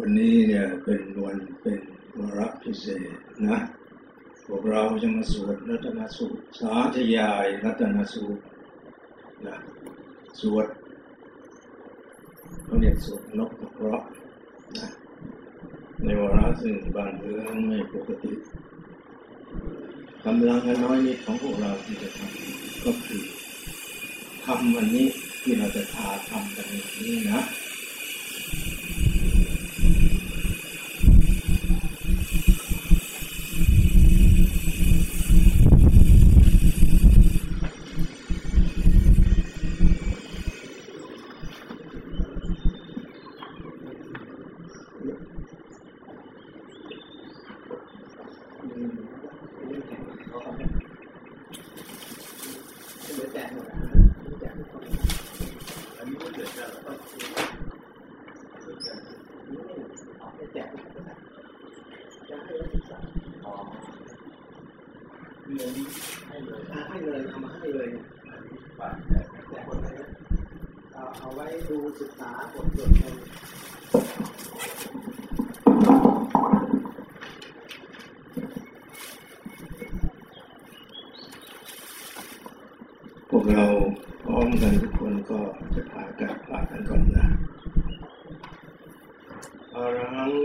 วันนี้เนี่ยเป็นวันเป็นวาระพิเศษนะ พวกเราจะมาสวดรัตนสูตร สาธยายรัตนสูตรนะสวดเขาเรียกสวดนกเพราะนะในวาระซึ่งบานเมืองไม่ปกติกำลังน้อยนิดของพวกเราที่จะทำก็คือทำวันนี้ที่เราจะพาทำกันนี้นะ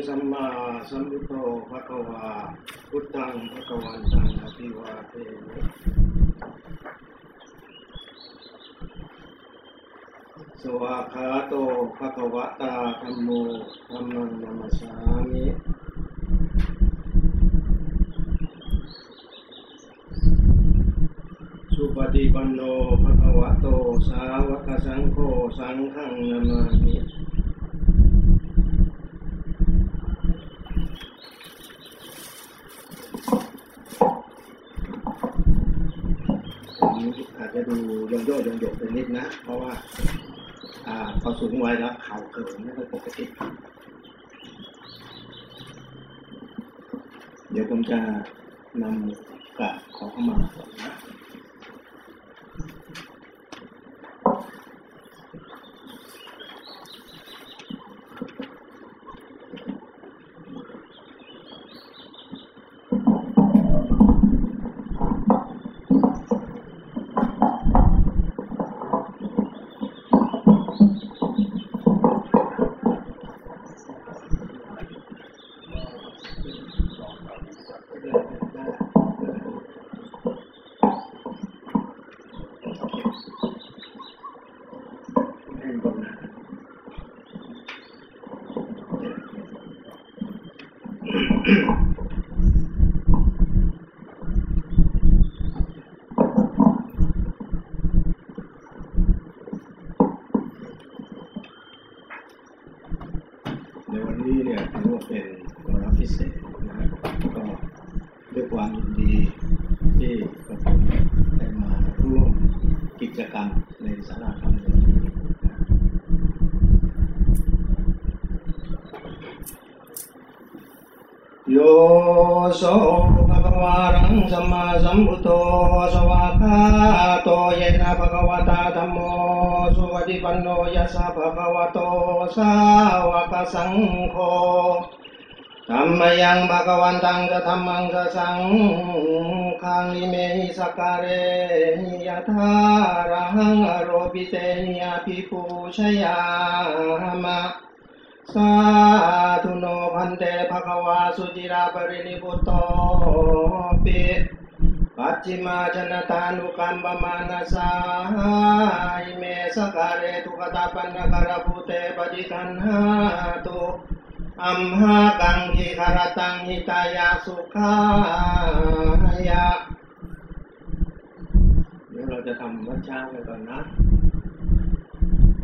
สัมมาสัมพุทโธภะคะวาพุทธังภะคะวันตังอภิวาเทนะสวาคาโตภะคะวะตาธรรมโมธรมมังนามัสสามิสุปฏิปันโนภะคะวะโตสาวกสังโฆสังฆังนามิ ดูยงโยยงโยไปนิดนะ เพราะว่าอ่าพอสูงไว้แล้วเข่าเกินไม่เป็นปกติเดี๋ยวผมจะนำกลับขอเข้ามานะ สัมมาสัมพุทโธสวากาโตเยนะภะคะวะตาธัมโมสุปฏิปันโนยัสสะภะคะวะโตสาวกสังโฆธรรมยังภะคะวันตังจะธรรมังจะสังขังอิเมหิสักการะหิยะธารังอโรปิเตหิยาภิปูชยามะ สาธุโนพันเตภควาสุจิราปรินิพุตโตปิปัจจิมาชนตานุกัมบมานาสาอิเมสการะทุกตาปันนการภูเตปฏิคันหาตุอัมหากังหิคารตังหิตายาสุขายะเดี๋ยวเราจะทำวัดเช้ากันก่อนนะ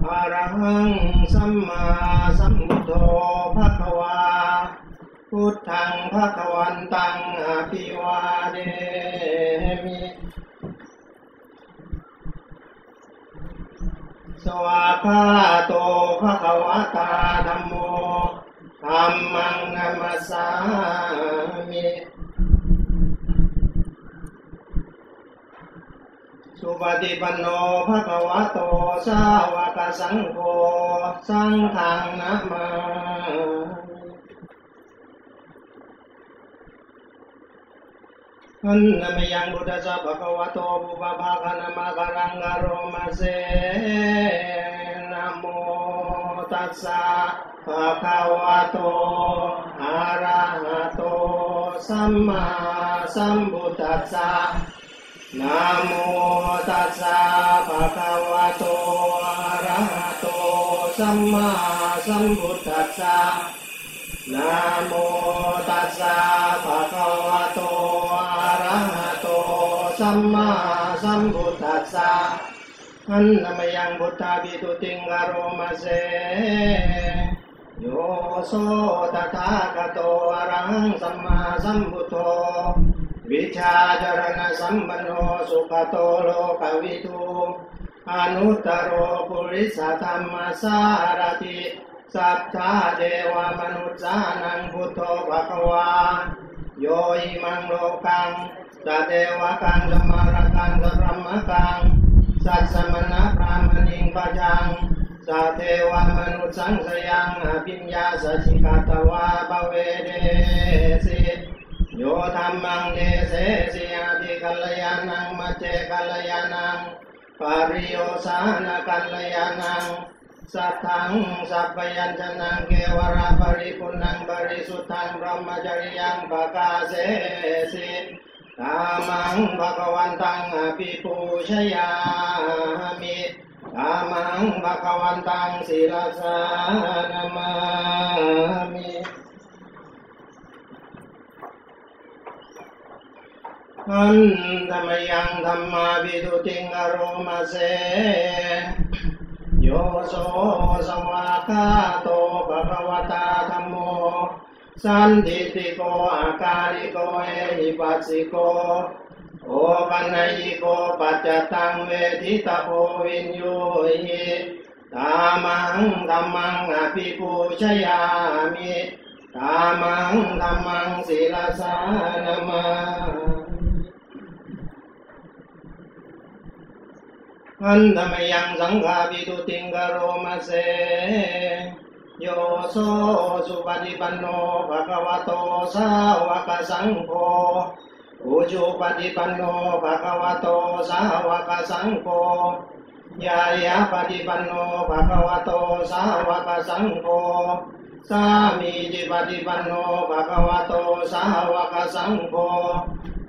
อรหังสัมมาสัมพุทโธภะคะวา พุทธังภะคะวันตังอภิวาเดมิสวาคาโตภะคะวะตาธัมโมธัมมังนัมสา ฏิปันโนภะคะวะโตสาวกสังโฆสังฆังนะมาอันนามยังบุตรสัพพะวะโตบุปภาคนามาการังการโมาเซนะโมตัสสะภะคะวะโตอะระหะโตสัมมาสัมพุทธัสสะ นะโมตัสสะภะคะวะโตอะระหะโตสัมมาสัมพุทธัสสะนะโมตัสสะภะคะวะโตอะระหะโตสัมมาสัมพุทธัสสะอันนามยังพุทธาบิตุติงกโรมาเสโยโสตถาคโตอะระหังสัมมาสัมพุทโธ วิชาจรณสัมปันโนสุขโตโลกวิทูอนุตตรโรปุริสธรรมสารติสัทธาเทวมนุษย์สานังพุทโธภควา โยอิมังโลกังสัตเทวกังสมารกังสัพมกัง สัตสมณะพรามณิงปะจังสัตเทวมนุษย์สังสยังอภิญญาสัจิกาตวาปเวเดสิ โยธรรมังเดเสสิอาติกัลยานังมัจเจกัลยานังปาริโยสานกัลยานังสัทธังสัพพยัญชนะเกวราปริปุณังบริสุทธังพรหมจริยังปะกาเสสิตามังภะคะวันตังอภิปูชยามิตามังภะคะวันตังศิลสานามามิ อันธรรมยังธรรมาวิดุติงอโรมาเสโยโสสวากาโตภะคะวตาธรรมโม สันติติโกอาการิโกเอหิปัสสิโกโอปัญญิโกปัจจตังเวทิตาโพวินโยหิตามังธรรมังอภิปูชยามิตามังธรรมังศิลสานมา อันธรรมยังสังฆาปิตุติงกโรมาเสโยโสสุปฏิปันโนภะคะวะโตสาวกสังโฆอุจุปฏิปันโนภะคะวะโตสาวกสังโฆยายาปฏิปันโนภะคะวะโตสาวกสังโฆ สามีจิปฏิปันโนภะคะวะโตสาวกสังโฆ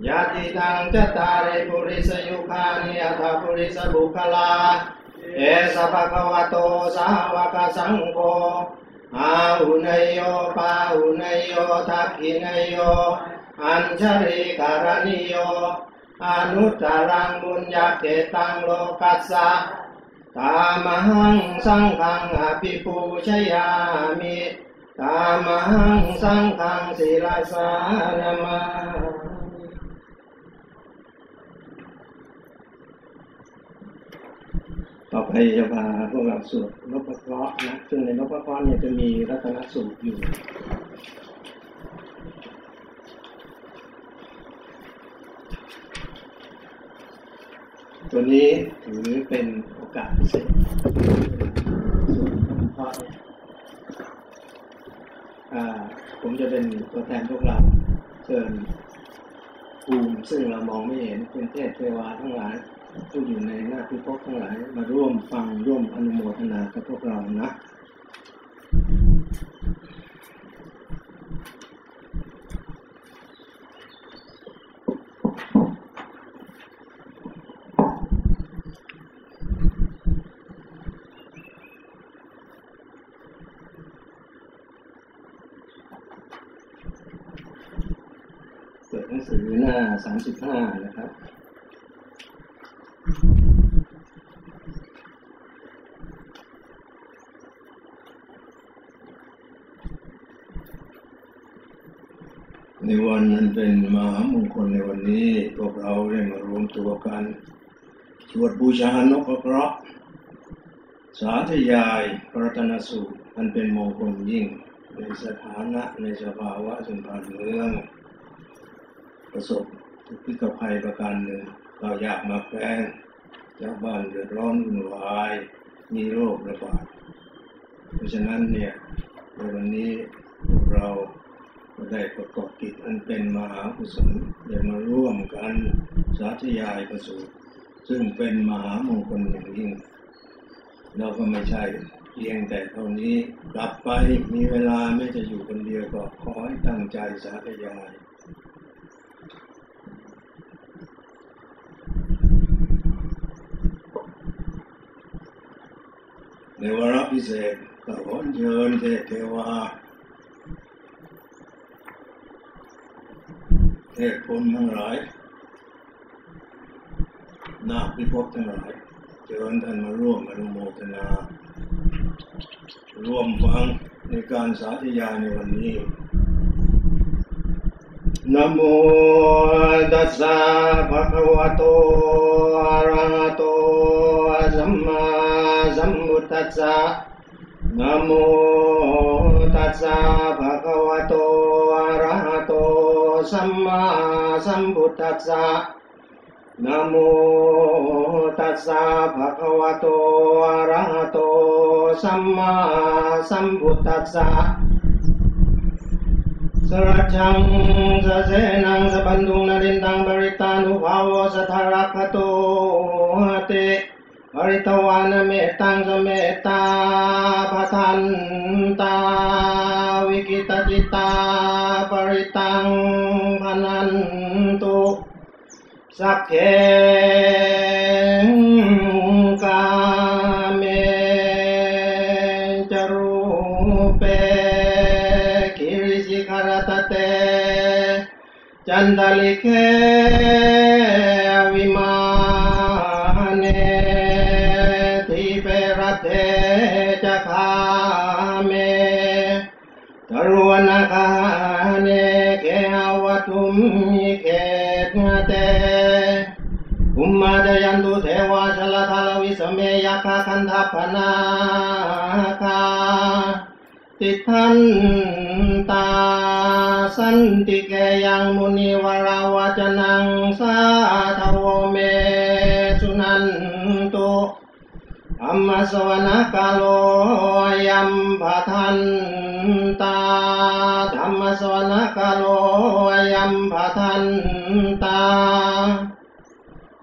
ยาติทังจตาริปุริสยุคานิอัตปุริสบุคลา เอสภะคะวะโตสาวกสังโฆอาหุนยโยปาหุนยโยทักขินยโย อัญชริการณิโยอนุตตรังบุญญาเกตังโลกัสสะ ตามหังสังฆังอภิปูชยามิตามหังสังฆังศิลาสานามาต่อไปจะพาพวกเราสวดนพเคราะห์นะซึ่งในนพเคราะห์เนี่ยจะมีรัตนสูตรอยู่ ตัวนี้ถือเป็นโอกาสพิเศษสวนพเคราะห์เนี่ยผมจะเป็นตัวแทนพวกเราเชิญภูมิซึ่งเรามองไม่เห็นเป็นเทพเทวาทั้งหลายผู้อยู่ในหน้าพิภพทั้งหลายมาร่วมฟังร่วมอนุโมทนากับพวกเรานะ หนังสือหน้าสามสิบห้านะครับ ในวันนั้นเป็นมหามงคลในวันนี้พวกเราได้มารวมตัวกันสวดบูชานกเคราะสาธยายพระตนสูตรอันเป็นมงคลยิ่ง ในสถานะในสภาวะสงครามเมือง ประสบทุกข์กับภัยประการหนึ่งเราอยากมาแฝงชาวบ้านเดือดร้อนวุ่นวาย มีโรคระบาด เพราะฉะนั้นเนี่ยในวันนี้พวกเราได้ประกอบกิจอันเป็นมหากุศลได้มาร่วมกันสาธยายประสูติซึ่งเป็นมหามงคลอย่างยิ่ง เราก็ไม่ใช่เพียงแต่เท่านี้กลับไปมีเวลาไม่จะอยู่คนเดียวก็ขอให้ตั้งใจสาธยาย ในวาระพิเศษก็ขอเชิญเทพเทวาเทพพรมทั้งหลายนาคพิภพทั้งหลายเชิญท่านมาร่วมอนุโมทนา ร่วมฟังในการสาธยายในวันนี้นะโมตัสสะภะคะวะโตอะระหะโต ตัสสะนะโมตัสสะภะคะวะโตอะระหะโตสัมมาสัมพุทธัสสะนะโมตัสสะภะคะวะโตอะระหะโตสัมมาสัมพุทธัสสะสรัจจังสะเสนังสะบันดุงนรินตังบริตานุภาวสทารักขโตเต บริตวานเมตังสเมตตาปทันตา วิกิตจิตา ปริตังพนันตุสักเคกาเมจรูเปคิริสิกรตเต จันตลิเค คาคันทัพนาคาติทันตาสันติเกยังมุนิวราวจนังสาทวเมสุนันตุธรรมสวนกาโลยัมปะทันตาธรรมสวนกาโลยัมปะทันตา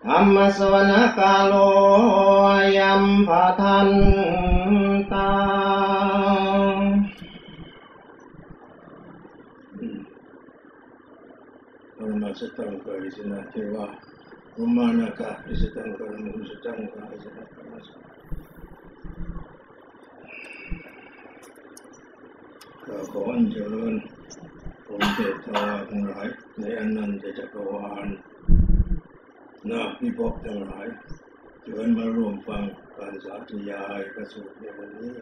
ธรรมสวนกาโลยัมปะทันตา Paramasatam Karisana Teva Umanaka Isatam Karamu Isatam Karisana Paramasatam ก็ขออัญเชิญองค์เทพทวาทั้งหลายในอนันตจักรวาล นาคพิภพทั้งหลายเชิญมาร่วมฟังการสาธยายพระสูตรในวันนี้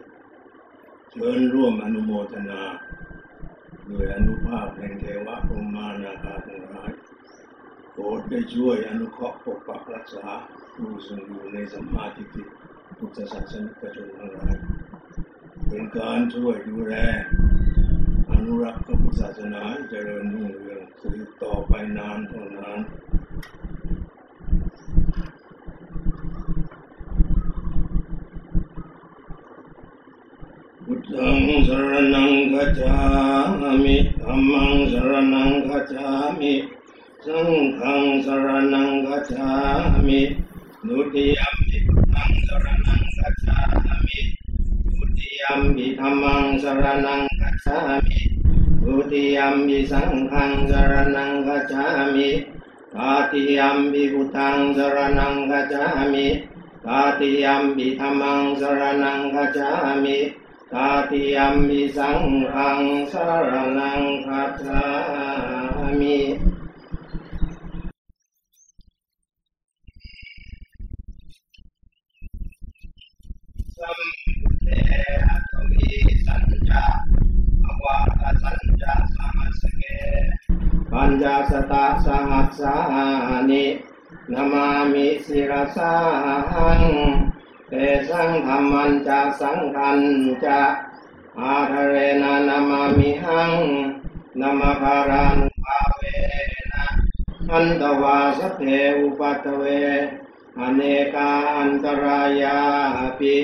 เชิญร่วมอนุโมทนาด้วยอนุภาพแห่งเทวะพรหมานาคาทั้งหลายโปรดได้ช่วยอนุเคราะห์ปกปักรักษาผู้ซึ่งอยู่ในสัมมาทิฏฐิพุทธศาสนิกชนทั้งหลายเป็นการช่วยดูแลอนุรักษ์พระพุทธศาสนาเจริญรุ่งเรืองสืบต่อไปนานเท่านาน พุทธังสรณังคัจฉามิธัมมังสรณังคัจฉามิสังฆังสรณังคัจฉามินุติยมปิพุทธังสรณังคัจฉามิทุติยมปิธัมมังสรณังคัจฉามิทุติยมปิสังฆังสรณังคัจฉามิ ตาติยัมปิพุทธังสรณังคัจฉามิตาติยัมปิธัมมังสรณังคัจฉามิตาติยัมปิสังฆังสรณังคัจฉามิสัมเทอะตมิสัญจาอวาตสัญจาสหัสเก ปัญจสตะสหัสสานินามามิสิรสาหังเตสังธรรมันจะสังขันจะอาทเรนะนามามิหังนามาคารานุภาเวนะอันตวาสพเพอุปัตเวอเนกาอันตรายาปิ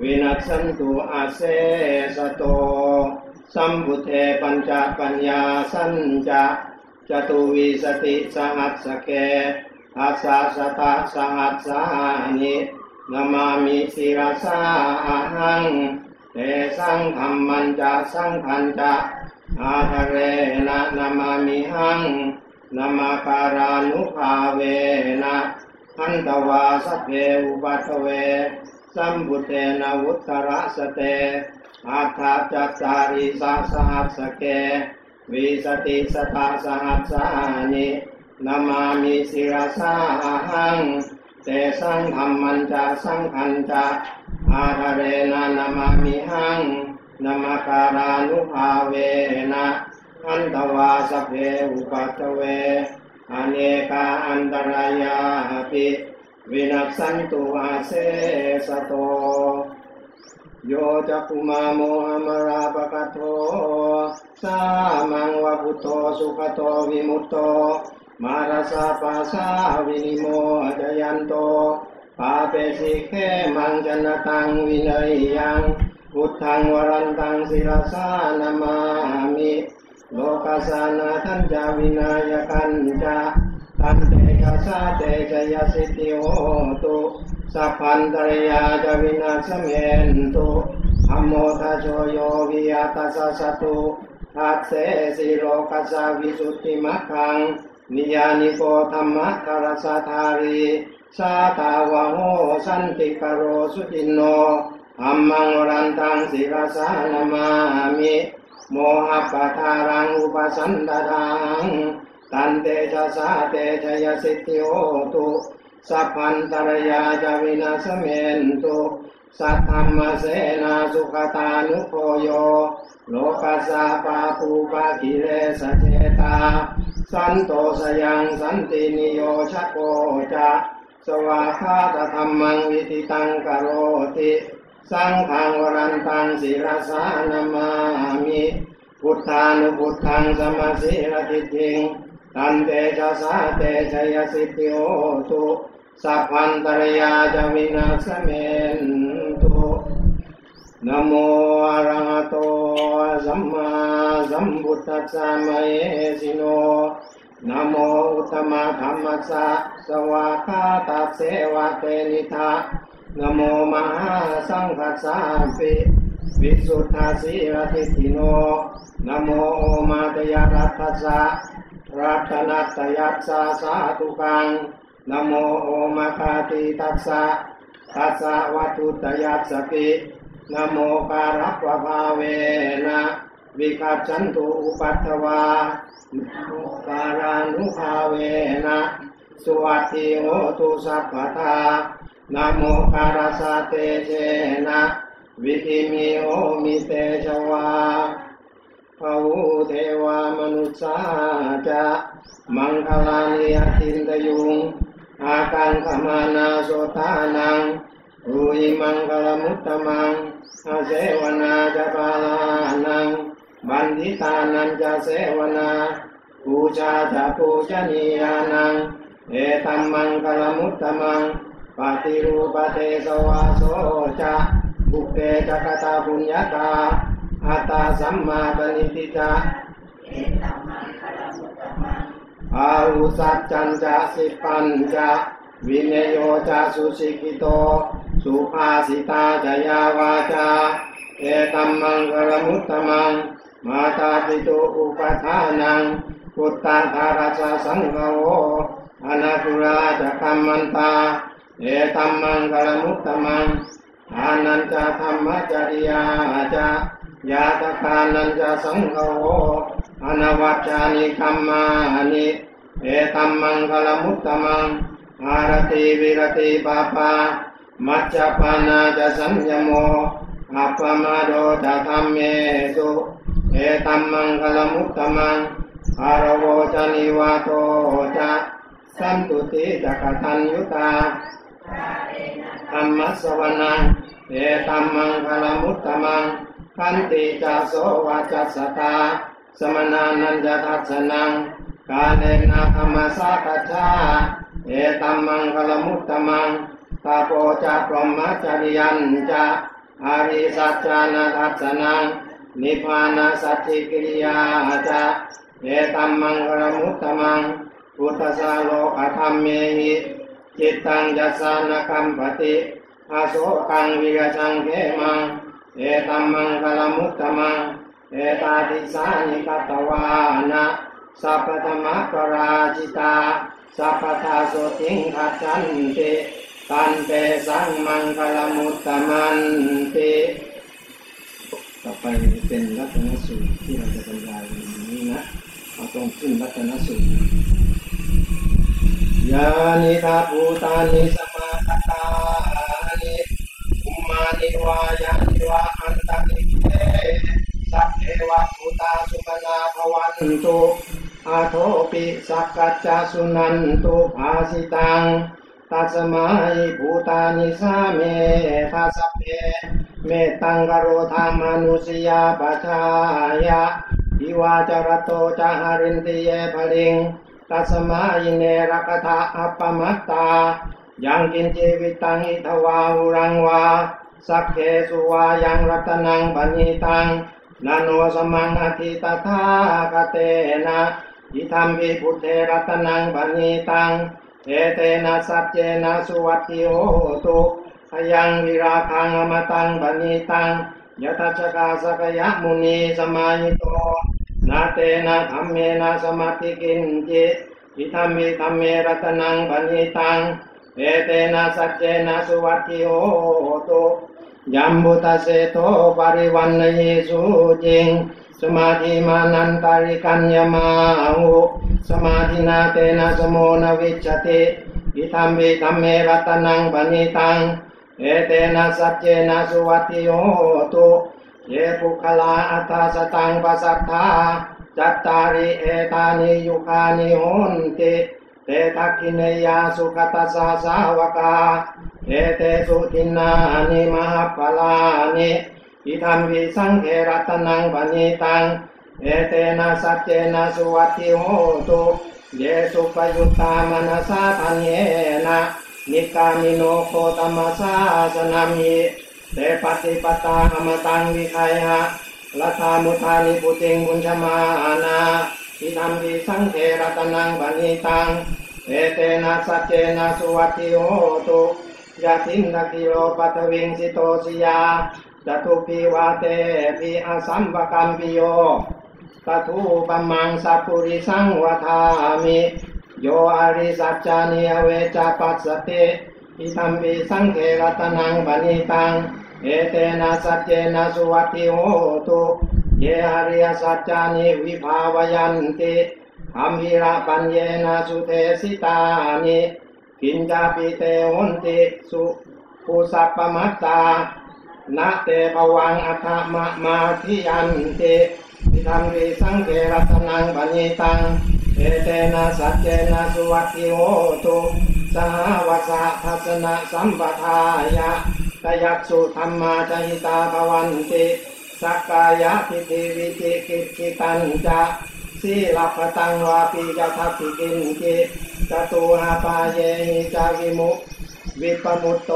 วินัสสันตุอาเสสโต สัมพุเทปัญจปัญญาสัญจะ จตุวิสติสหัสสเกอาสาสตาสหัสสานินามามิสิรสาหังเตสังธรรมันจะสังขันจะอาทะเรนะนามามิหังนามาการานุภาเวนะหันตวาสเพอุปัตเว สัมพุเทนะวุตระสเตอัฏฐจัตตาริสาสหัสสเก วิสติสตาสหัสสานินามามิสิรสาหังเตสังธรรมันจะสังขันจะอาทะเรนะนามามิหังนามาการานุภาเวนะอันตวาสเพอุปัตเวอเนกาอันตรายาปิวินัสสันตุอาเสสโต โยจักุมาโมหมราปะกะโทสามังวะพุโธสุขโตวิมุตโต มาราสาปัสสาวินิโมจยันโตปาเปสิเขมังจนตังวินัยยังพุทธังวรันตังศิรสานามามิโลกัสสานาทันจาวินายกันจาตันเตชะสาเตชะยสิทธิโหตุ สัพพันตรยาจวินาสเมนตุอัมโมทาโชโยวิยาตัสสะตุทัสเสสิโลกัสสาวิสุทธิมัคคังนิยานิโกธรรมะคารสาธารีสาตาวะโหสันติกโรสุตินโนอัมมังรันตังศิรสานามามิโมหะปะทารังอุปสันตทังตันเตชะสาเตชยสิทธิโอตุ สัพพันตรยาจาวินาสเมนตุสัทธรรมเสนาสุขตานุโพโย โลกัสสาปาปูปะกิเลสเจตา สันโตสยังสันตินิโยชโกจะสวาคาตธรรมังวิติตังกโรติสังฆังวรันตังศิรสานามามิพุทธานุพุทธังสมาสิรติทิง ตันเตชะสาเตชยสิทธิโอตุสัพพันตรยาจวินาสเมนตุนโมอรหะโตสัมมาสัมพุทธัสสะมะเอสิโนนโมอุตตมะธรรมัสสะสวากาตัสเสวะเตนิทานโมมหาสังฆัสสะปิวิสุทธาสีรติติโนนโมโอมาตยรัตถัสสะ รัตนัตยัสสะสาธุกังนโมโอมาคาติตัสสะตัสสะวัตุตยัสสะปินโมการัปวะภาเวนะวิคัจฉันตุอุปัตวานโมการานุภาเวนะสุวัติโหตุสัพพทานโมการาสาเตเจนะวิธิมิโอมิเตชวา ภาวเทวามนุษสาจะมังคลานิยตินตยุง อากังขมานาโสตานังรูอิมังคลมุตตมังอาเสวนาจะปาลานัง บันทิตานันจะเสวนาปูชาจะปูชนียานัง เอตัมมังคลมุตตมังปฏิรูปเทสวาโสจะบุเกจักตาปุญญาตา อัตาสัมมาปณิติจาอาหุสัจจันจะสิปัญจะวิเนโยจะสุสิกิโต สุภาสิตาจยาวาจาเอตัมมังกรมุตตมัง มาตาปิตุอุปทานังพุทธาธาราชาสังฆโออนาคุราจะคัมมันตา เอตัมมังกรมุตตมังอานันจะธรรมจริยาจะ ยาตคานันจะสังโออนวัจจานิคัมมานิเอตัมมังคลมุตตมังอารติวิรติปาปามัจจปานาจะสัญญโมอัปปมาโดจะธรรมเมสุเอตัมมังคลมุตตมังอารโวจานิวาโตจะสันตุติจักตัญยุตาธรรมสวนังเอตัมมังคลมุตตมัง ขันติจาโสวาจัสสตาสมนานันจะทัสสนังกาเลนะธรรมสากัจจาเอตัมมังคลมุตตมังตาโปจะพรหมจริยันจะอาริสัจจานาทัสนังนิพพานาสัจจิกิริยาจะเอตัมมังกรมุตตมังพุทธสาโลกธรรมเมหิจิตตังยัสสานกัมปติอาโสกังวิกชังเขมัง เอตัมมังกรมุตตมังเอตาติสานิกตวานะสัพพธรรมปราจิตาสัพพทาโสติงขัดจันติตันเตสังมังคลมุตตมันติต่อไปเป็นรัตนสูตรที่เราจะบรรยายวันนี้นะเอาตรงขึ้นรัตนสูตรยานิทาภูตานิสมาคตานิอุมานิวายา นิวาอันตานิเตสัพเพวะภูตาสุปนาภวันตุอาโทปิสักกัจจสุนันตุภาสิตังตัสมาหิภูตานิสาเมทัสเพเมตังกโรธามานุสยาปชายะอิวาจรโตจหารินติเยภลิงตัสมาหิเนรคทาอัปปมัตตายังกินเจวิตังอิทวาหุรังวา สักเคสุวายังรัตนังปณิตังนาโนสมังอธิตถาคเตนะอิธรรมวิพุทเทรัตนังปณิตังเอเตนะสัจเจนะสุวัติโหตุขยังวิราคังอมตังปณิตังยทัชกาสกยะมุนีสมาหิโตนาเตนะธรรมเมนะสมาธิกินจิอิธรรมิธรรมเมรัตนังปณิตัง เอเตนะสัจเจนะสุวัติโหตุยัมบุตเสโตปริวันนเยสุจิงสมาธิมานันตาริกัญญมาหุสมาธินาเตนะสโมนวิจติอิธรรมิธรรมเมรัตนังปณิตังเอเตนะสัจเจนะสุวัติโหตุเยปุคลาอัตตาสตังปัสสัทธาจัตตาริเอตานิยุคานิโหนติ เตทักขิเนยาสุขตัสสะสาวกาเอเตสุทินานิมหาปลานิอิธรรมวิสังเขรัตนังปณิตังเอเตนะสัจเจนะสุวัตถิโหตุเยสุปปะยุตตา มะนะสา ทัฬเหนะนิกกามิโนโคตะมะสาสะนัมหิเตปัตติปัตตา อะมะตังวิคัยหะลัทธามุธานิพพุติง ภุญชะมานาอิทัมปิสังเฆ ระตะนัง ปะณีตัง เอเตนะสัจเจนะสุวัตถิโหตุยะถินทะขีโลปะฐะวิงสิโตสิยาจตุปีวาเตปีอาสัมปกัมปิโยตทูปมังสัพปุริสังวทามิโยอริสัจจานิเวจาปัสสติอิธรรมปิสังเขรตนังปณิตัง เอเตนะสัจเจนะสุวัตติโหตุ เยอริยสัจจานิวิภาวยันติ ธรรมิระปัญเยนะสุเทสิตานิกินจาปิเตหุนติสุภูสัพปมัตตานาเตปวังอัฏฐมะมาทิยันติทิธรรมวิสังเกรัตนังปณิตังเอเตนะสัจเจนะสุวัตติโหตุสหวัสสะทัศนะสัมปทายะตยักสุธรรมาจหิตาภวันติสักกายะพิธิวิจิกิจิตันจะ สีลัพตังวาปีจะทัพพิกินจิจตุหาปาเยหิจาวิมุวิปมุตโต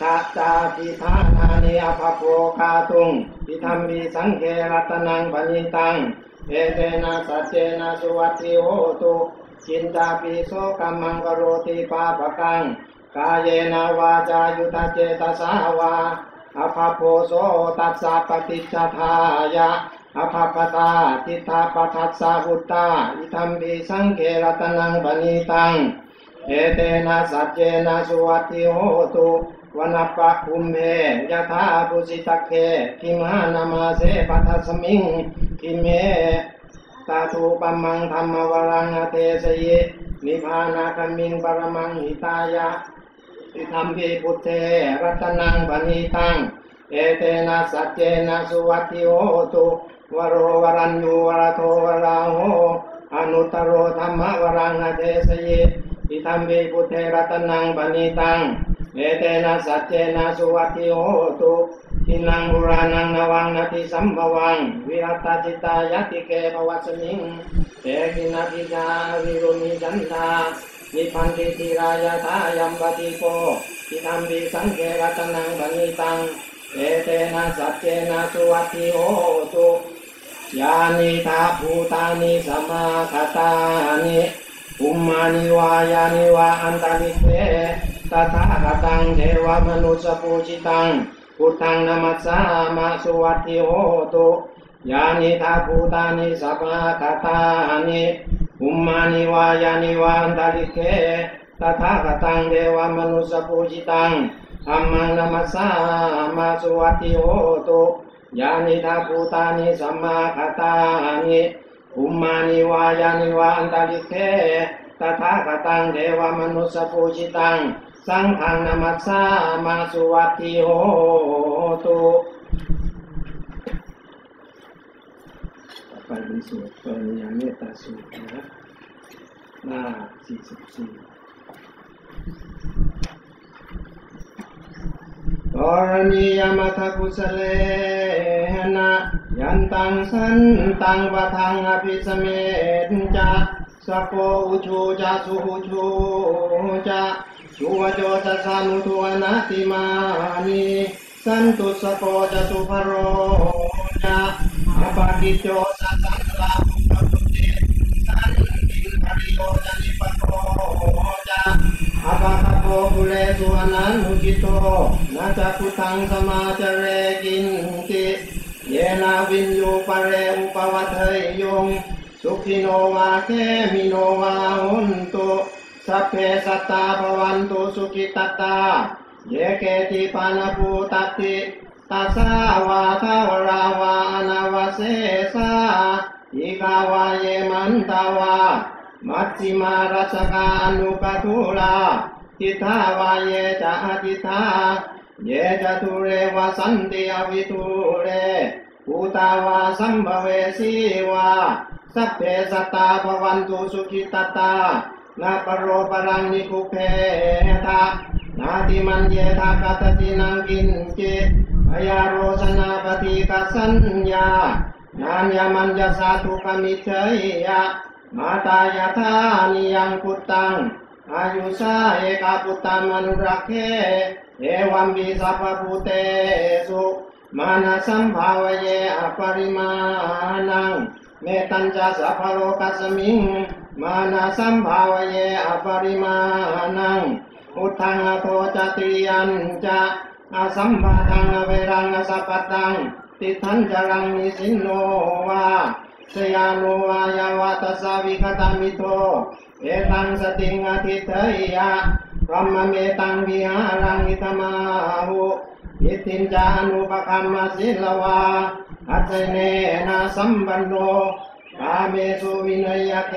ตัจาปิธานานิอภโภคาตุงปิธรรมีสังเกรัตนังปณิตังเอเตนะสัจเจนะสุวัติโหตุจินตาปิโสกัมมังกโรติปาปะกังกายเยนาวาจายุตเจตสาวาอภโพโสตัสสะปฏิจจทายะ อภปตาทิฏฐาปทัสสะหุตตาอิธรรมีสังเกรตนังปณิตังเอเตนะสัจเจนะสุวัติโหตุวันปะคุมเพยะธาปุสิตะเคกิมหานามาเสปัทสมิงกิเมตาทูปัมมังธรรมวรังอเทสเยนิพานาคมิงปรมังหิตายะอิทัมปิพุทเธ ระตะนัง ปะณีตังเอเตนะสัจเจนะสุวัตถิโหตุ วะโร วะรัญญู วะระโท วะราหะโร อะนุตตะโรธัมมะวะรัง อะเทสะยิ อิทัมปิพุทเธ ระตะนัง ปะณีตังเอเตนะสัจเจนะสุวัตถิโหตุ ขีณัง ปุราณัง นะวังนัตถิสัมภะวัง วิรัตตะจิตตายะติเก ภะวัสมิงเต ขีณะพีชาวิรุณิจันทานิพันติติรายาทายัมปติโกทิธรรมปิสังเกรัตนังปณิตังเอเอเตนะสัจเจนะสุวัติโหตุ ยานิทาภูตานิสมาคตานิอุมมานิวายานิวาอันตริเตตถาคตังเทวมนุสปูจิตังพุทธังนามัสสามาสุวัติโหตุยานิทาภูตานิสัมาคตานิอุมมานิวายานิวาอันตริเตตถาคตังเทวมนุสปูจิตังธรรมังนามัสสามาสุวัติโหตุ ยานิทาภูตานิสัมมาคตานิอุมมานิวายานิวาอันตริเทตถาคตังเทวมนุสปูชิตัง สังฆังนามัสสามาสุวัติโหตุไปเป็นสวดปริยาเมตตาสูตรนะหน้าสี่สิบสี่ กรณียมัทกุสเลนะยันตังสันตังปะทังอภิสเมตจะสโกอุชูจะสุหุชูจะสุวโจจะสานุทวนาติมานิสันตุสโกจะสุภโรจะอปากิโจจะสันลาภุตุเตสันติปริโยจะนิปโกจะอาปา โปกุเลสุอนันมุกิโตนาจักุตังสมาจเรกินติเยนาวินยูปะเรอุปวัตเทยยง สุขิโนวาเคมิโนวาหุนตุสัพเพสัตตาภวันตุสุขิตตา เยเกติปานภูตติตัสสาวาทาวราวาอนาวาเสสาอิกาวาเยมันตาวา มัชฌิมารัชกาอนุปทุลา ทิทาวาเยจะอทิทาเยจะทุเรวสันติอวิทุเรภูตาวาสัมภเวสีวาสัพเพสตาภวันตุสุขิตตานาปโรปรังนิคุเพทานาติมันเยทากัตตินังกินจิพยาโรสนาปฏิกัสัญญานานยามันยาสาธุกมิเชยะมาตายาธานิยังพุตตัง อายุสาเอกาพุตตามนุรักเขเอวัมปิสัพพะภูเตสุมานะสัมภาวะเย อะปะริมาณังเมตตัญจะสัพพะโลกัสมิงมานะสัมภาวะเย อะปะริมาณังอุทธัง อะโธ จะ ติริยัญจะอะสัมพาธัง อะเวรัง อะสะปัตตังติฏฐัญจะรังนิสินโนวา สะยาโน วา ยาวะตัสสะ วิคะตะมิทโธ เอตังสติงอธิเทยะพรหมเมตังวิหารังอิตมาหุอิตินจานุปคัมมาสิลวาอัจเนนะสัมปันโนกาเมสุวินยเก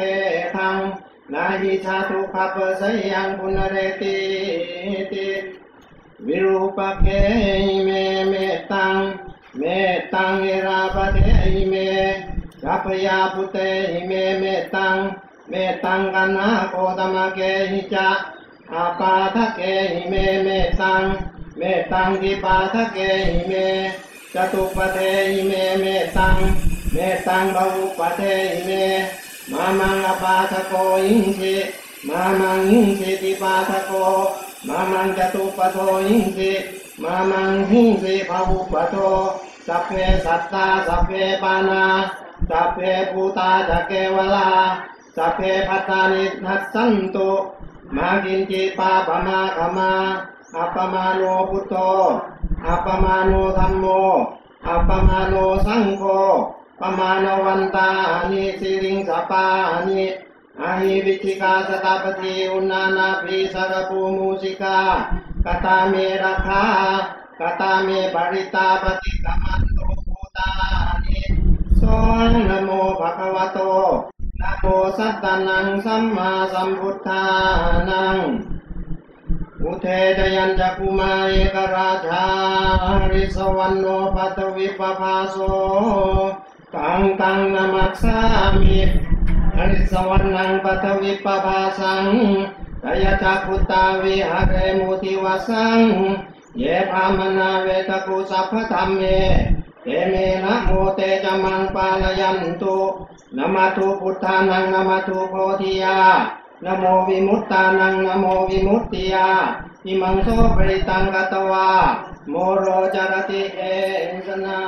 ทังนาหิชาตุขปสยังปุณเรติติวิรูปเกเมเมตัง เมตังเอราปเทเม ฉัพยาปุตเตหิเมเมตตัง เมตตังกัณหาโคตะมะเกหิจะอะปาทะเกหิเมเมตตัง เมตตังทิปาทะเกหิเม จะตุปปะเทหิเมเมตตัง เมตตัง พะหุปปะเทหิเม มามัง อะปาทะโก หิงสิมามังหิงสิ ทิปาทะโก มามัง จะตุปปะโทหิงสิมามังหิงสิ พะหุปปะโทสัพเพสัตตาสัพเพปาณา สัพเพภูตาจะเกวะลาสัพเพ ภัทรานิ ปัสสันตุมากิญจิปาปะมาคะมาอัปปะมาโณ พุทโธอัปปะมาโณ ธัมโมอัปปะมาโณ สังโฆ ปะมาณะวันตานิสิริงสะปานิอะหิวิจฉิกา สะตะปะที อุณณานาภี สะระพูมูสิกากตาเมราคากตาเมปริตาปฏิกามันโตภูตา นิโสนโมภะคะวะโตนะโมสัตตานังสัมมาสัมพุทธานังอุเทจยันจักุมาเอกราชาริสวรรณโนปัตวิปภาโสตังตังนามัสสามิอริสวรรณังปัตวิปภาสังกายจักขุตาวิหารมุติวสัง เยพามนาเวตกุสัพพธรรมเม เตเมนะโมเตจมังปาลยันตุนมาตุพุทธานังนมาตุโพธิยานโมวิมุตตานังนโมวิมุตติยาอิมังโสปริตังกตวาโมโรจารติเอสนา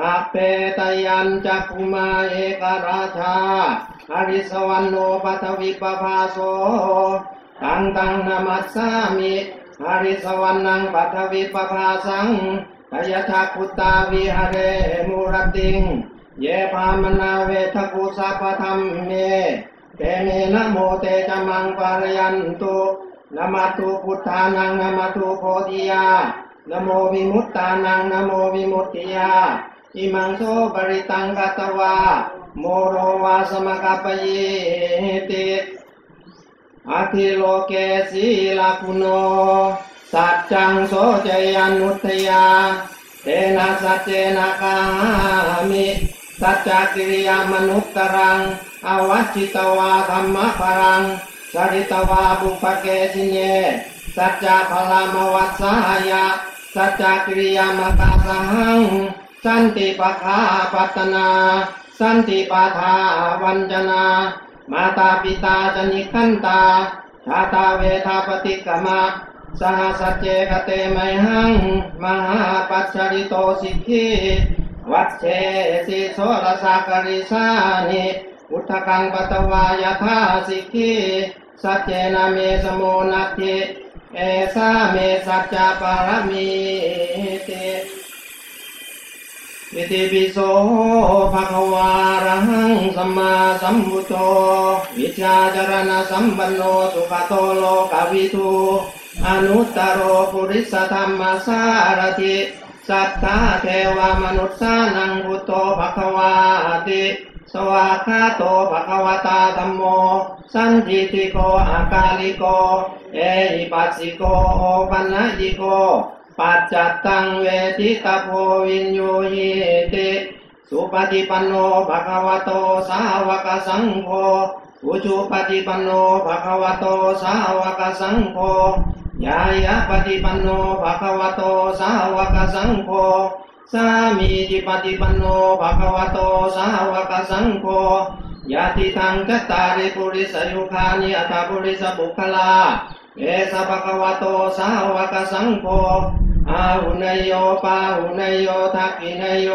อาเปตยันจักุมาเอกะราชา หะริสสะวัณโณ ปะฐะวิปปะภาโสตังตังนะมัสสามิ หะริสสะวัณณังปะฐะวิปปะภาสัง กายทักขุตาวิหเรมุรติง เยพามนาเวทกุสัพธรรมเมเตเมนะโมเตจมังปารยันตุนมาตุพุทธานังนมาตุโพธิยานโมวิมุตตานังนโมวิมุตติยาอิมังโสปริตังกัตวาโมโรวาสมกัปเยติอาทิโลเกสีลาคุโน สัจจังโสจยานุทยาเตนะสัจเจนะกามิสัจจกิริยามนุตตรัง อวัชิตวาธรรมะปรังสริตวาบุปเกสิเนสัจจะพลามวัสายะสัจจกิริยามกาสังสันติปะคาปัตนา สันติปาทาวันจนา มาตาปิตาจนิคันตาชาตาเวทาปฏิกมะ สหสัจเจกเตไมหัง มหาปัจจริโตสิกขีวัดเชสิโสรสากริสานิอุทธกังปตวายาธาสิกขีสัจเจนะเมสโมนัตถิเอสาเมสัจจปารมีติอิติปิโสภะคะวาระหังสัมมาสัมพุทโธวิชาจารณะสัมปันโนสุขโตโลกวิทู อนุตตรโรปุริสธรรมสารติสัทธาเทวมนุษย์สานังพุทโธภะคะวาติสวาคาโตภะคะวตาธัมโม สันติติโกอากาลิโก เอหิปัสสิโกโอปัญญิโก ปัจจัตตังเวทิตาโพวินโยหิติสุปฏิปันโนภะคะวโตสาวกสังโฆอุชุปฏิปันโนภะคะวโตสาวกสังโฆ ยายะปฏิปันโนภะคะวะโตสาวกสังโฆสามีจิปฏิปันโนภะคะวะโตสาวกสังโฆยาติทังจัตตาริปุริสยุคานิอัตปุริสบุคลาเอสะภะคะวะโตสาวกสังโฆอาหุนยโยปาหุนยโยทักขินยโย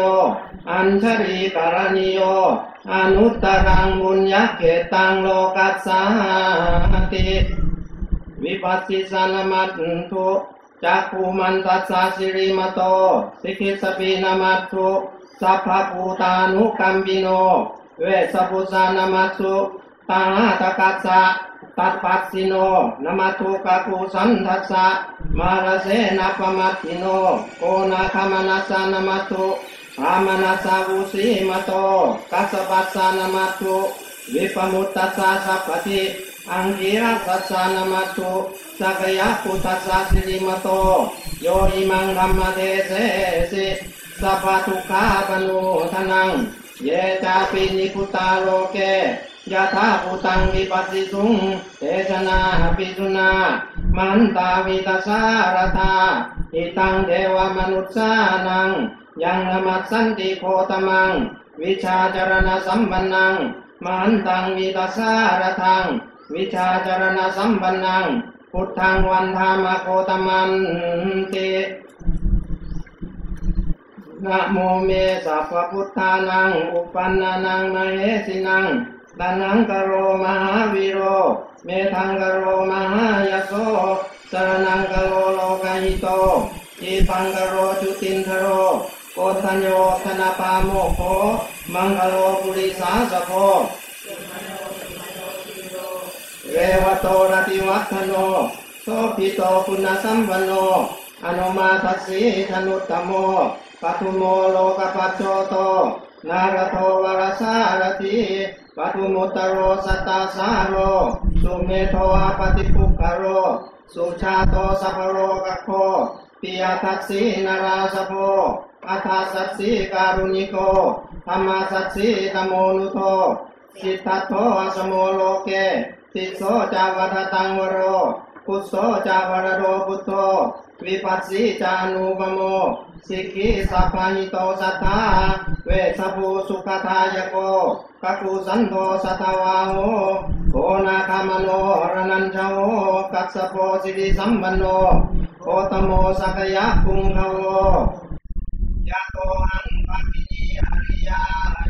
อัญชรีกรณิโย อนุตตรังบุญญเกตังโลกัสสาติ วิปัสสิสานมัตถุจักภูมันตัสสะสิริมโต สิกิสปีนมัตถุสัพพภูตานุกัมปิโน เวสปุสานมัตสุตาตกัสสะตัดปัสสิโนนมัตุกะกุสันทัสสะมารเสนาปมัตติโนโกนาคามนัสสานมัตุพามนัสสาวุสีมโตกัสปัสสานมัตุวิปมุตตัสสะสัพพติ อังกิรัสสานมัตุสักยะพุตัสสะสิริมโต โยอิมังธรรมเทเสสิสัพพทุกขาปนุทนัง เยจาปินิพุตาโลเกยะถาภูตังวิปัสสิสุงเตชนาปิสุนามันตาวิตาสารธาอิตังเทวมนุษย์สานัง ยังนมัสสันติโพตมัง วิชาจารณสัมปันนังมันตังวิตาสารทัง วิชาจารณสัมปันนัง พุทธังวันธามโคตมันตินะโมเมสัพพุทธานัง อุปันนานังมเหสินังตันังกโรมหาวิโร เมทังกโรมหายโสสรนังกโรโลกาหิโตทีปังกะโร ชุตินธะโรโกณฑัญโญ ชะนะปาโมกโข มังคะโล ปุริสาสะโภ เรวะโต ระติวัฑฒะโนโสภิโตคุณะสัมปันโน อะโนมะทัสสี ชะนุตตะโมปะทุโมโลกะปัชโชโต นาระโท วะระสาระถี ปะทุมุตตะโร สัตตะสาโรสุเมโธ อัปปะฏิปุคคะโล สุชาโตสัพโรกโคปิยทัสสีนาราสโพอัฏสัสสีการุณิโกธรรมสัสสีธโมนุโทสิทธัตโตสโมโลเก ติโสจาวัฏตังวโรพุทโสจาวรโรพุทโธวิปัสสีจานุปโม สิกิสัพพาหิโตสัทธาเวสภูสุขทายโกกกุสันโทสัทวาโหโคนาคามโนรนันชโหกัสโพสิริสัมปันโนโคตโมสักยะปุงเขายะโตหังปะกิอริยา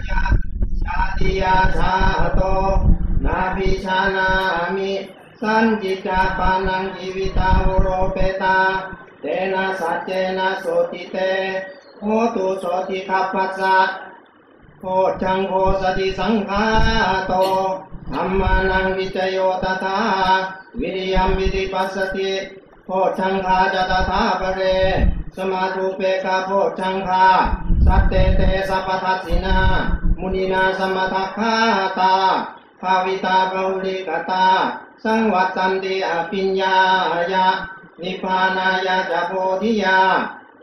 ยะชาติยาชาโต นาภิชานามิสันจิจาปานังជីวิตาโรเปตา เตนะสัจเจนะโสติเตโหตุโสติขัปปัสสะโพชังโพสติสังฆาโตธรรมานังวิจโยตถาวิริยมวิริปัสสติโพชังคาจตถาปเร สมาธุเปกาโพชังคาสัตเตเตสัพพทัสสินา มุนีนาสมทัคคาตา ภาวิตาภาวุลิกตา สังวัตตันติอภิญญายะ นิพพานายะจะโพธิยา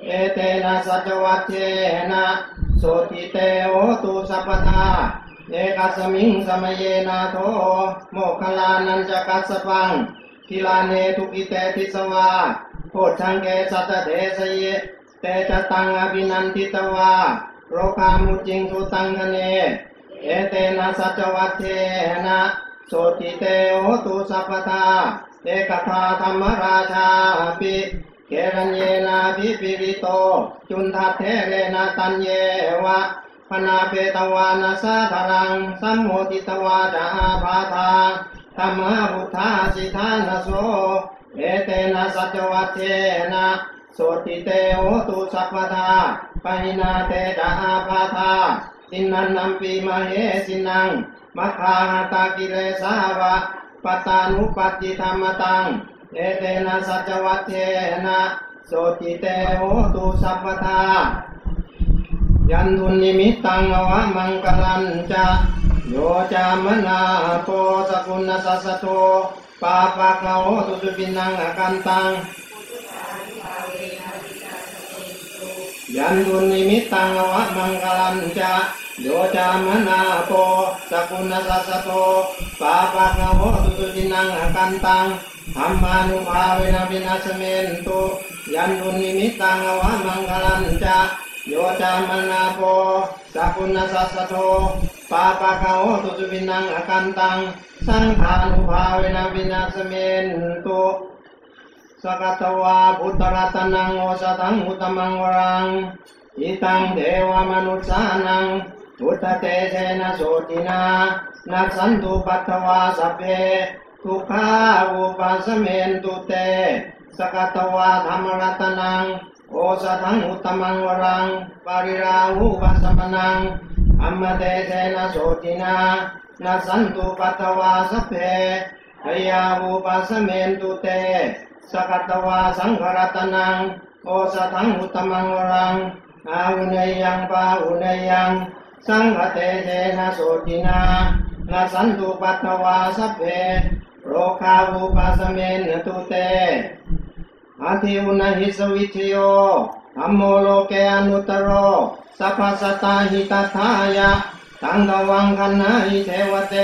เอเตนะสัจจะวัชเชนะโสตถิเตโหตุสัพพะทาเอกัสมิง สะมะเยนาโถ โมคคัลลานัญจะ กัสสะปัง คิลาเนทุกขิเตทิสวาโพชฌังเค สัตตะ เทสะยิ เต จะ ตัง อะภินันทิตวาโรคามุจจิงสุตังขะเณ เอเตนะสัจจะวัชเชนะโสตถิเตโหตุสัพพะทาเอกะทาธัมมะราชาปิเคลัญเญนาภิปีฬิโต จุนทัตเถเรนะตัญเญวะ ภะณาเปตวานะ สาทะรัง สัมโมทิตวา จะ อาพาธา ตัมหา วุฏฐาสิ ฐานะโส เอเตนะสัจจะวัชเชนะโสตถิเตโหตุสัพพะทา ปะหีนาเต จะ อาพาธา สินันนัมปีมเหสินังมัคคาหตากิเลสาวะปตานุปัติธรรมตังเอเตนะสัจวัตเทนะโสติเตโหตุสัพพทายันทุนนิมิตตังอวะมังกลันจะโยจามนาโปสกุณสัสสโตปาปะคะโหตุสุปินังอกันตัง ยันทุนนิมิตตังวะมังกลันจะโยจามนาโปสกุณสัสโตปาปะคะโหตุสุปินังอกันตังธรรมานุภาเวนะวินาสเมนตุยันทุนนิมิตตังวะมังกลันจะโยจามนาโปสกุณสัสโตปาปะคะโหตุสุปินังอกันตัง สังฆานุภาเวนะวินาสเมนตุ สกัตวาพุทธรัตนังโอสถังอุตมังวรังอิตังเทวมนุษสานังพุทธเตเชนะโสตินานัสันตุปัตวาสพเพทุกขาอุปัสเมนตุเตสกัตวาธรรมรัตนังโอสถังอุตมังวรังปาริราหุปัสมนังอัมมเตเชนะโสตินานัสันตุปัตวาสพเภะยา วูปะสะเมนตุเต สกัตวาสังขรัตนัง โอสถังอุตมังวรัง อาอุเนยังปาอุเนยัง สังฆเตเทนะโสตินานาสันตุปัตตวาสัพเพ โรคาวุปัสเมนตุเต อาทิอุณหิสวิชโยธรรมโมโลเกอนุตตโร สัพพสตตาหิตถายะ ตังตวังคัณหาหิเทวะเต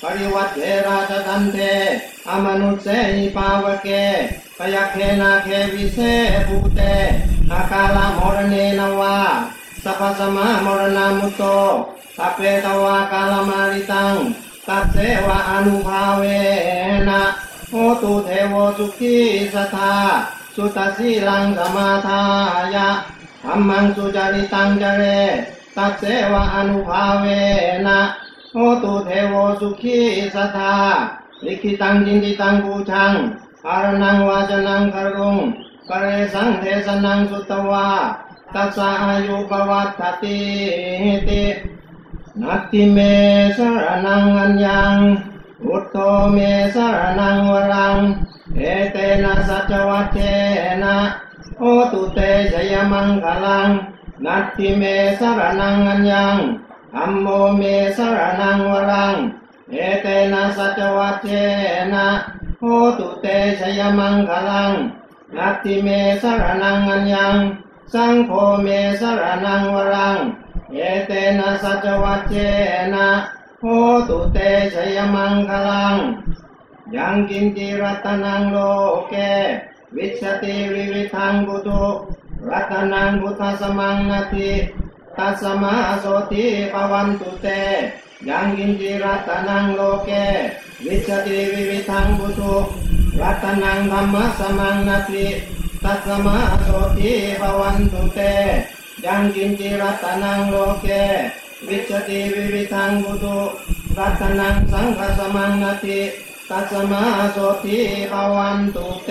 ปะริวัตเต ราชะทัณเฑ อะมะนุสเสหิปาวะเกพยัคเฆ นาเควิเส ภูเตอะกาละมะระเณนะ วาสัพพัสมา มะระณามุตโต ฐะเปตวากาละมาริตัง ตัสเสวะ อานุภาเวนะโหตุเทโวสุขีสะทาสุทธะสีลัง สะมาทายะธรรมังสุจริตังจเร ตัดเสวะอนุภาเวนะโหตุเทโวสุขีสัทธาลิขิตังจินติตังบูชังภารนังวาจนังคารุงกเรสังเทสนังสุตวาตัสสะอายุปวัตติตินัตติเมสรนังอัญญังพุทโธเมสรนังวรัง เอเตนะสัจจะวัชเชนะโหตุเต ชะยะมังคะลัง นัตถิเม สะระณังอัญญัง ธัมโมเม สะระณัง วะรัง เอเตนะสัจจะวัชเชนะโหตุเต ชะยะมังคะลัง นัตถิเม สะระณังอัญญัง สังโฆเม สะระณัง วะรัง เอเตนะสัจจะวัชเชนะโหตุเตชยมังคลัง ยังกินจิรัตนังโลเก วิชติวิวิทังบุตุ รัตนังพุทธสมังนาทิตัสมาโสติปวันตุเต ยังกินจิรัตนังโลเก วิชติวิวิทังบุตุรัตนังธรรมสมังนาทิตัสมาโสติภวันตุเต ยังกินจิรัตนังโลเก วิจติวิวิทังบุตุรัตนังสังฆสมังนติตัสมาโสติภวันตุเต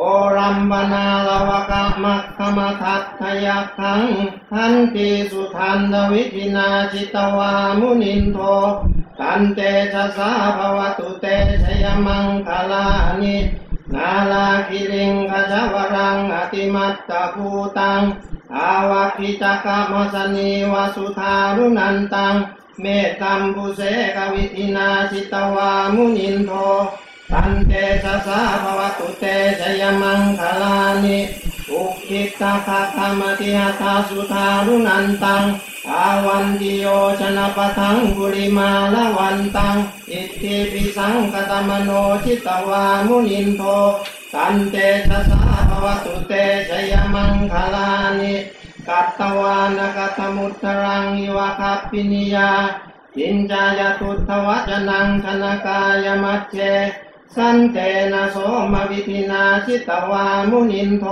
โอรัมบนาลวกะมัคคมทัตทยคังทันติสุทันดวิธินาจิตวามุนินโทกันเตชะสาภวตุเตชยมังคลานินาลาคิริงขจวรังอติมัตตภูตัง อาวะคิจักมสนีวสุธารุนันตัง เมตัมบุเสกวิธินาจิตวามุนินโท ตันเตสะสาภวตุเตชยมังคลานิอุคิตาคาธรรมติหาสุธารุนันตังอาวันติโยชนะปะทังกุริมาละวันตัง อิทธิปิสังกตมโนจิตวามุนินโทตันเตสะสาภวตุเตชยมังคลานิกัตตวานกัตมุตตรังอิวะคัปปินิยาจินจายตุทวัจนังชนกายมัจเจ สันเตนะโสมวิธินาชิตวามุนินโท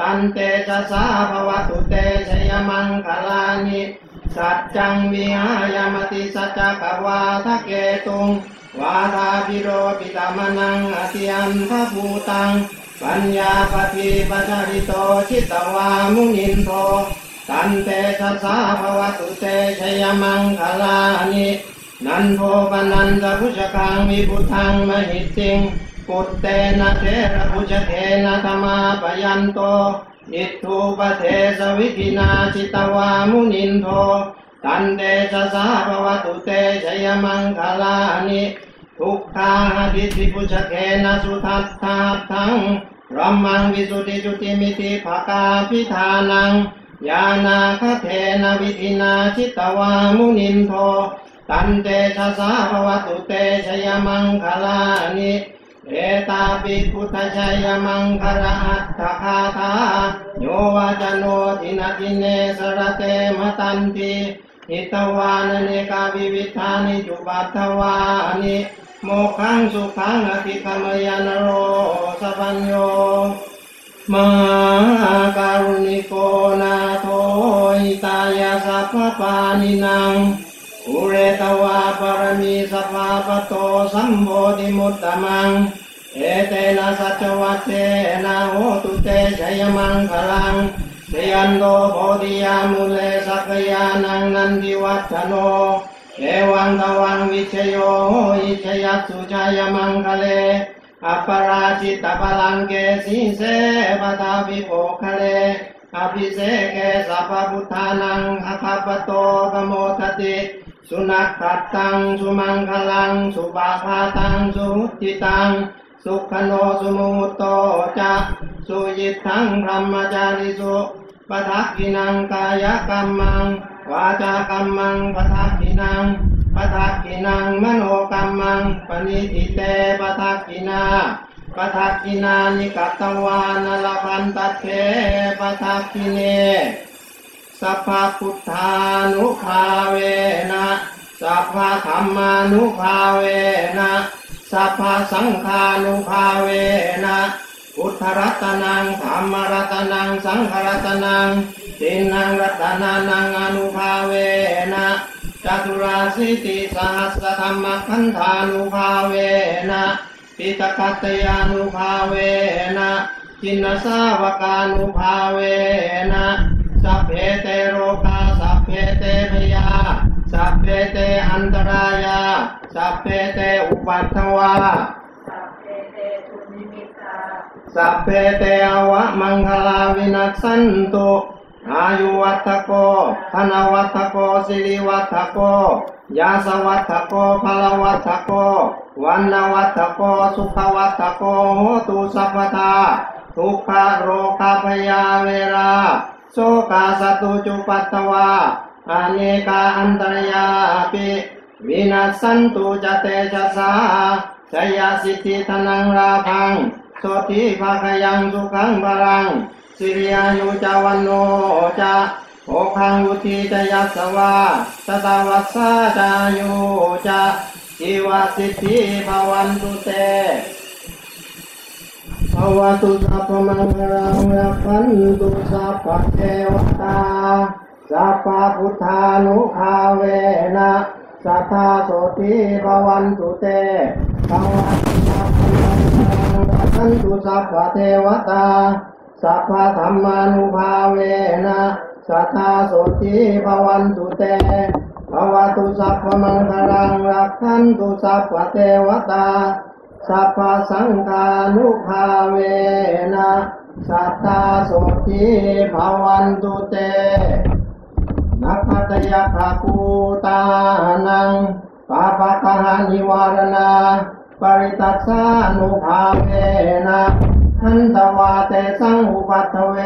ตันเตชะสาภวตุเตชยมังคลานิสัจจังวิหายมติสัจจกวาทะเกตุง วาทาพิโรปิตามนังอธิยันทภูตัง ปัญญาปฏิปัจริโตชิตวามุนินโท ตันเตชะสา ภะวะตุเต ชะยะมังคะลานิ นันโทปะนันทะภุชะคังวิพุธัง มะหิทธิงปุตเตนะเถระภุชะเคนะ ทะมาปะยันโตอิทธูปะเทสะวิธินา ชิตะวามุนินโทตันเตชะสา ภะวะตุเต ชะยะมังคะลานิทุคคาหะทิฏฐิภุชะเคนะสุทัฏฐะหัตถังรัมมังวิสุทธิจุติมิติภากาพิธานังยานาคเทนะวิธินาจิตวามุนินโท ตันเตชะสาภวตุเตชยมังคลานิเอตาปิพุทธชยมังคระอัตถคาถาโยวาจโนทินาทิเนสระเตมตันติหิตวานเนกาวิวิธานิจุปัตถวานิโมขังสุขังอธิกมยานโรสัพพโยมาการุณิโกนาโทอิตายาสัพพานินาง อุเรตวาปรมีสัพพะปโตสัมโพธิมุตตมัง เอเตนะสัจวัตเตนะโหตุเตชยมังคลังเสยันโตโพธิยามุเลสักยานังนันทิวัฒโน เอวังตวังวิเชโยอิชยัสสุชายมังคะเล อัปปราชิตปลังเกสีเสปตาภิโภคะเล อภิเสเกสัพพพุทธานังอภปโตกโมทติ สุนัขขัดตัง สุมังคลัง สุปาพาตัง สุหุติตัง สุขโนสุมุตโตจะสุยิทังพรหมจาริสุปทักขินังกายกรรมัง วาจากรรมังปทักขินังปทักขินังมโนกรรมังปณิทิเตปทักขินาปทักขินานิกัตตวานลพันตัเทปทักขิเน สัพพะพุทธานุภาเวนะสัพพะธรรมานุภาเวนะสัพพะสังฆานุภาเวนะพุทธรัตนังธรรมรัตนัง สังฆรัตนังตินังรัตนานังอนุภาเวนะจตุราสิติสหัสธรรมคันธานุภาเวนะปิตกัตตยานุภาเวนะจินนสาวกานุภาเวนะ สัพเพเตโรคาสัพเพเตพยาสัพเพเตอันตรายาสัพเพเตอุปัททะวาสัพเพเตทุนนิมิตตาสัพเพเต อะวะมังคะลาวินัสสันตุอายุวัฑฒะโก ธะนะวัฑฒะโกสิริวัฑฒะโกยะสะวัฑฒะโก พะละวัฑฒะโกวัณณะวัฑฒะโกสุขะวัฑฒะโกโหตุสัพพะทาทุกขะโรคะภะยาเวรา โสกา สัตตุจุปัททะวาอเนกาอันตรยาปิวินัสสันตุจเตชะสาชยาสิทธิธนังราพังโสติภาคยังสุขังบารัง สิริอายุจาวันโนจะโอคังวุติจยัสวาตตาวัสสาจายุจะจีวสิทธิภวันตุเต ภวตุสัพมังคลังรักขันตุสัพพะเทวตาสัพพะพุทธานุภาเวนะสัทธาโสติภวันตุเตภวตุสัพมังคลังรักขันตุสัพพะเทวตาสัพพะธรรมานุภาเวนะสัทธาโสติภวันตุเตภวตุสัพมังคลังรักขันตุสัพพะเทวตา สัพพสังฆานุภาเวนะสัทธาโสติภาวันตุเตนักขัตยาคาปูตานังปาปะกหานิวารณาปริตัสานุภาเวนะทันตวาเตสังอุปัตเว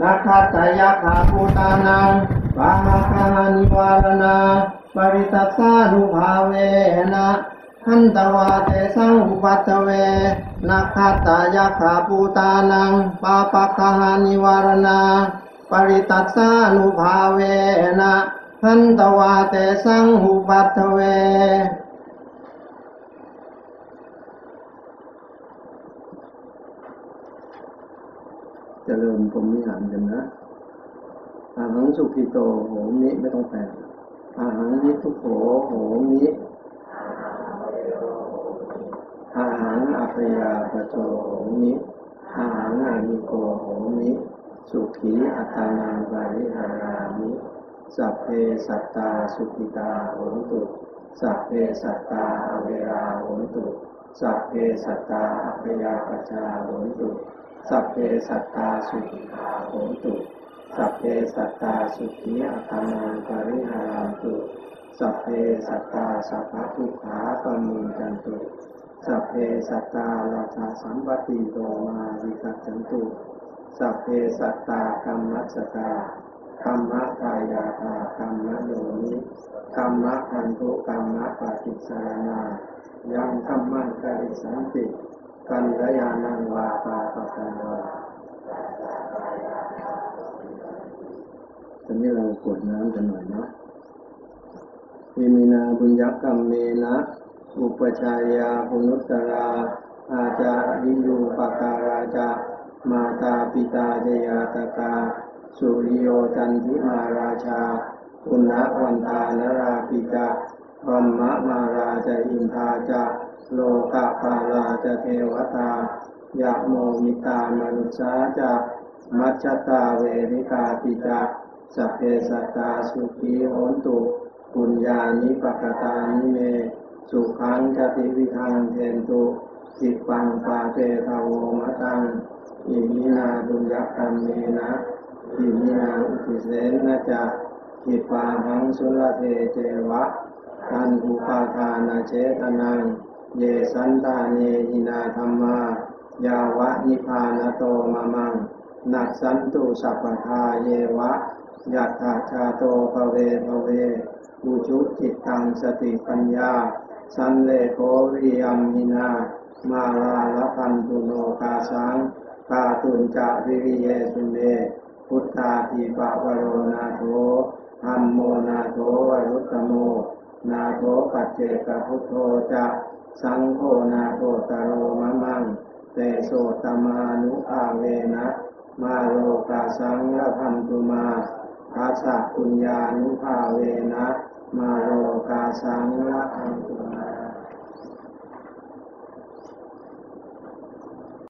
นักขัตยาคาปูตานังปาปะกหานิวารณาปริตัสานุภาเวนะ ขันตวาเตสังอุปัตเวนักขัตตายาขาปูตานังปาปะคหานิวารณา ปริตัสสานุภาเวนะขันตวาเตสังอุปัตเว เจริญพรมิหารกันนะ อาหังสุขิโตโหมิไม่ต้องแปลอาหังนิทุโขโหมิ อาหังอัพยาปโจโหมิอาหังอานิโกโหมิ สุขีอัตานังบาริหารามิ สัพเพสัตตาสุขิตาโหตุสัพเพสัตตาอเวราโหตุสัพเพสัตตาอัพยาปชาโหตุสัพเพสัตตาสุขิตาโหตุสัพเพสัตตาสุขีอัตานังบาริหารันตุสัพเพสัตตาสัพพะทุขาปมุนจันตุ สัพเพสัตตาราชาสัมปติโตมาวิกัจจันตุสัพเพสัตตากรรมัสตากรรมะกายาตากรรมะโยนิกรรมะพันธุกรรมะปฏิสารนายังธรรมังกริสันติกัลยาณังวาปาปะกันวาตอนนี้เรากวดน้ำกันหน่อยเนาะอิมินาบุญญกรรมเมนะ อุปชายาภุนุตตรา อาจาริยูปการาจามาตาปิตาเจยาตกา สุริโยจันทิมาราชาปุณณวันตานราปิจาพรัหมะมารา จะ อินทาจะ โลกะปาลา จะ เทวะตายะโมมิตา มะนุสสาจะ มัชฌัตตาเวริกาปิจะ สัพเพสัตตาสุขีโหนตุปุญญานิ ปะกะตานิเม สุขัง จะ ติวิธังเทนตุ ขิปปังปาเปถะ โวมะตังอิมินา ปุญญะกัมเมนะอิมินาอุททิเสนะจะขิปปาหังสุละเภ เจวะ ตัณหุปาทานะเฉทะนัง เยสันตาเนหินาธัมมา ยาวะนิพพานะโตมะมัง นัสสันตุสัพพะทาเยวะยัตถะ ชาโต ภะเว ภะเวอุชุจิตตัง สะติปัญญา สัลเลโข วิริยัมหินา มาราละภันตุโนกาสังกาตุญจะวิริเยสุเมพุทธาทีปะวโรนาโถธัมโมนาโถวรุตตโม นาโถปัจเจกพุทโธจะสังโฆนาโถตโรมะมังเตโสตมานุอาเวนะ มาโลกาสังละพันตุมาภาษาปุญญานุภาเวนะ มาโลกาสานุรักขันตุมา